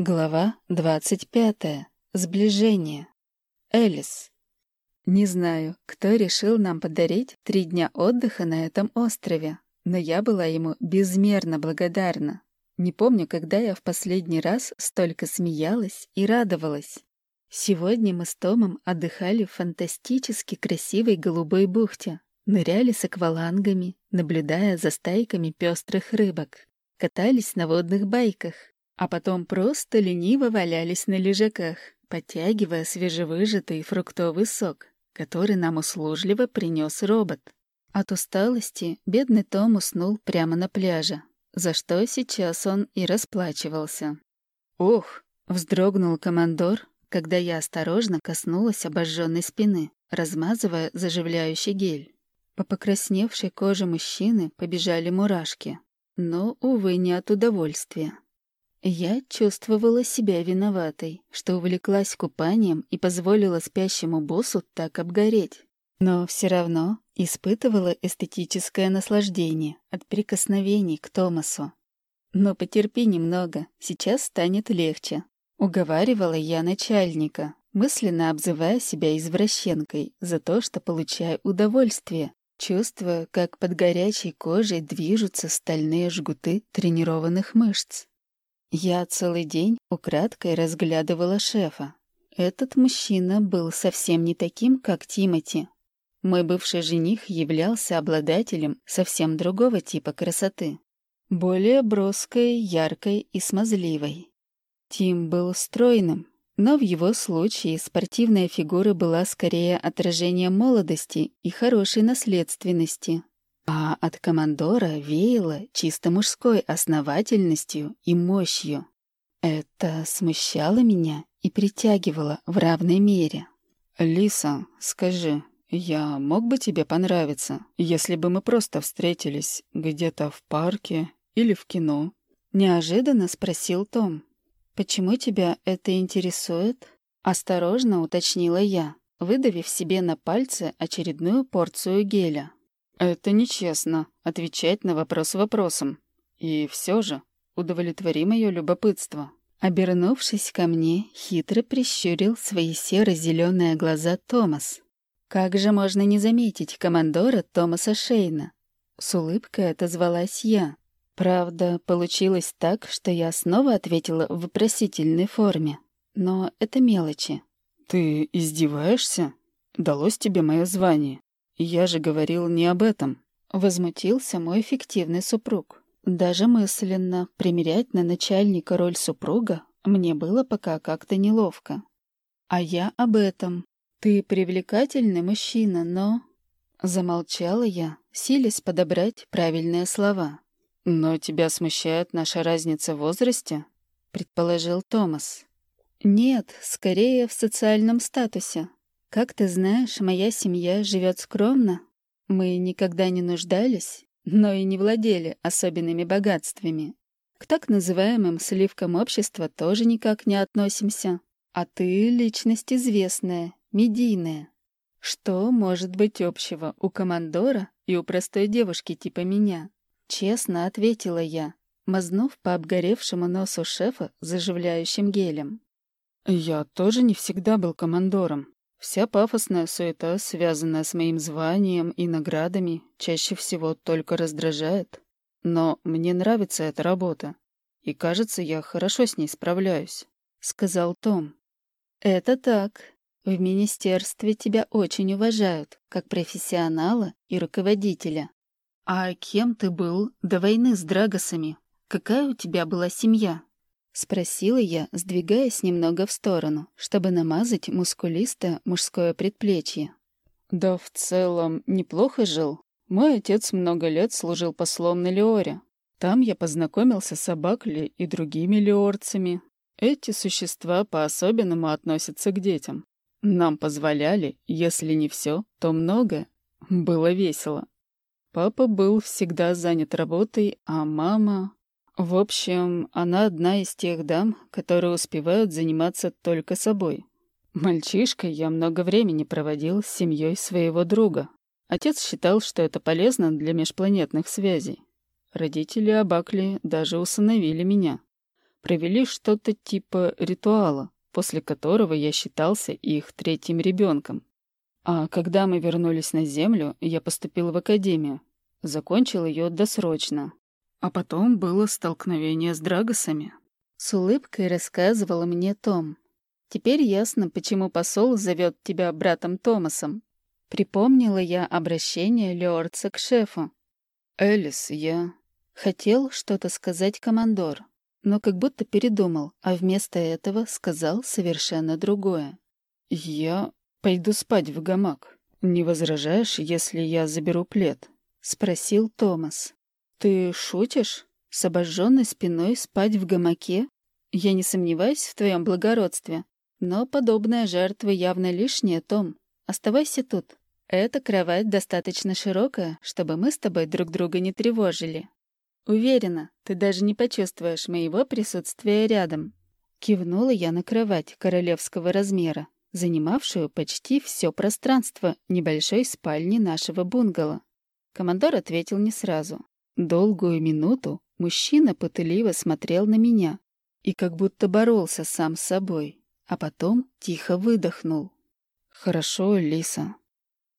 Глава 25. Сближение. Элис. Не знаю, кто решил нам подарить три дня отдыха на этом острове, но я была ему безмерно благодарна. Не помню, когда я в последний раз столько смеялась и радовалась. Сегодня мы с Томом отдыхали в фантастически красивой голубой бухте, ныряли с аквалангами, наблюдая за стайками пестрых рыбок, катались на водных байках, а потом просто лениво валялись на лежаках, подтягивая свежевыжатый фруктовый сок, который нам услужливо принес робот. От усталости бедный Том уснул прямо на пляже, за что сейчас он и расплачивался. «Ох!» — вздрогнул командор, когда я осторожно коснулась обожженной спины, размазывая заживляющий гель. По покрасневшей коже мужчины побежали мурашки, но, увы, не от удовольствия. Я чувствовала себя виноватой, что увлеклась купанием и позволила спящему боссу так обгореть. Но все равно испытывала эстетическое наслаждение от прикосновений к Томасу. «Но потерпи немного, сейчас станет легче», — уговаривала я начальника, мысленно обзывая себя извращенкой за то, что получаю удовольствие, чувствуя, как под горячей кожей движутся стальные жгуты тренированных мышц. Я целый день украдкой разглядывала шефа. Этот мужчина был совсем не таким, как Тимати. Мой бывший жених являлся обладателем совсем другого типа красоты. Более броской, яркой и смазливой. Тим был стройным, но в его случае спортивная фигура была скорее отражением молодости и хорошей наследственности, а от командора веяло чисто мужской основательностью и мощью. Это смущало меня и притягивало в равной мере. «Лиса, скажи, я мог бы тебе понравиться, если бы мы просто встретились где-то в парке или в кино?» Неожиданно спросил Том. «Почему тебя это интересует?» Осторожно уточнила я, выдавив себе на пальцы очередную порцию геля. Это нечестно — отвечать на вопрос вопросом. И все же удовлетвори мое любопытство. Обернувшись ко мне, хитро прищурил свои серо-зеленые глаза Томас. Как же можно не заметить командора Томаса Шейна? С улыбкой отозвалась я. Правда, получилось так, что я снова ответила в вопросительной форме. Но это мелочи. «Ты издеваешься? Далось тебе мое звание. «Я же говорил не об этом», — возмутился мой фиктивный супруг. Даже мысленно примерять на начальника роль супруга мне было пока как-то неловко. А я об этом. Ты привлекательный мужчина, но... Замолчала я, силясь подобрать правильные слова. «Но тебя смущает наша разница в возрасте?» — предположил Томас. «Нет, скорее в социальном статусе. Как ты знаешь, моя семья живет скромно. Мы никогда не нуждались, но и не владели особенными богатствами. К так называемым сливкам общества тоже никак не относимся. А ты — личность известная, медийная. Что может быть общего у командора и у простой девушки типа меня? Честно ответила я, мазнув по обгоревшему носу шефа заживляющим гелем. «Я тоже не всегда был командором», Вся пафосная суета, связанная с моим званием и наградами, чаще всего только раздражает. Но мне нравится эта работа, и, кажется, я хорошо с ней справляюсь», — сказал Том. «Это так. В министерстве тебя очень уважают, как профессионала и руководителя. А кем ты был до войны с Драгосами? Какая у тебя была семья?» — спросила я, сдвигаясь немного в сторону, чтобы намазать мускулистое мужское предплечье. «Да в целом неплохо жил. Мой отец много лет служил послом на Леоре. Там я познакомился с Абакли и другими леорцами. Эти существа по-особенному относятся к детям. Нам позволяли, если не все, то многое. Было весело. Папа был всегда занят работой, а мама... В общем, она одна из тех дам, которые успевают заниматься только собой. Мальчишкой я много времени проводил с семьей своего друга. Отец считал, что это полезно для межпланетных связей. Родители Абакли даже усыновили меня. провели что-то типа ритуала, после которого я считался их третьим ребенком. А когда мы вернулись на Землю, я поступил в академию. Закончил ее досрочно. А потом было столкновение с Драгосами. С улыбкой рассказывал мне Том. Теперь ясно, почему посол зовет тебя братом Томасом. Припомнила я обращение Леорца к шефу. «Элис, я...» Хотел что-то сказать командор, но как будто передумал, а вместо этого сказал совершенно другое. «Я пойду спать в гамак. Не возражаешь, если я заберу плед?» — спросил Томас. «Ты шутишь? С обожженной спиной спать в гамаке? Я не сомневаюсь в твоем благородстве, но подобная жертва явно лишняя, Том. Оставайся тут. Эта кровать достаточно широкая, чтобы мы с тобой друг друга не тревожили. Уверена, ты даже не почувствуешь моего присутствия рядом. Кивнула я на кровать королевского размера, занимавшую почти все пространство небольшой спальни нашего бунгало. Командор ответил не сразу. Долгую минуту мужчина пытливо смотрел на меня и как будто боролся сам с собой, а потом тихо выдохнул. «Хорошо, Лиса,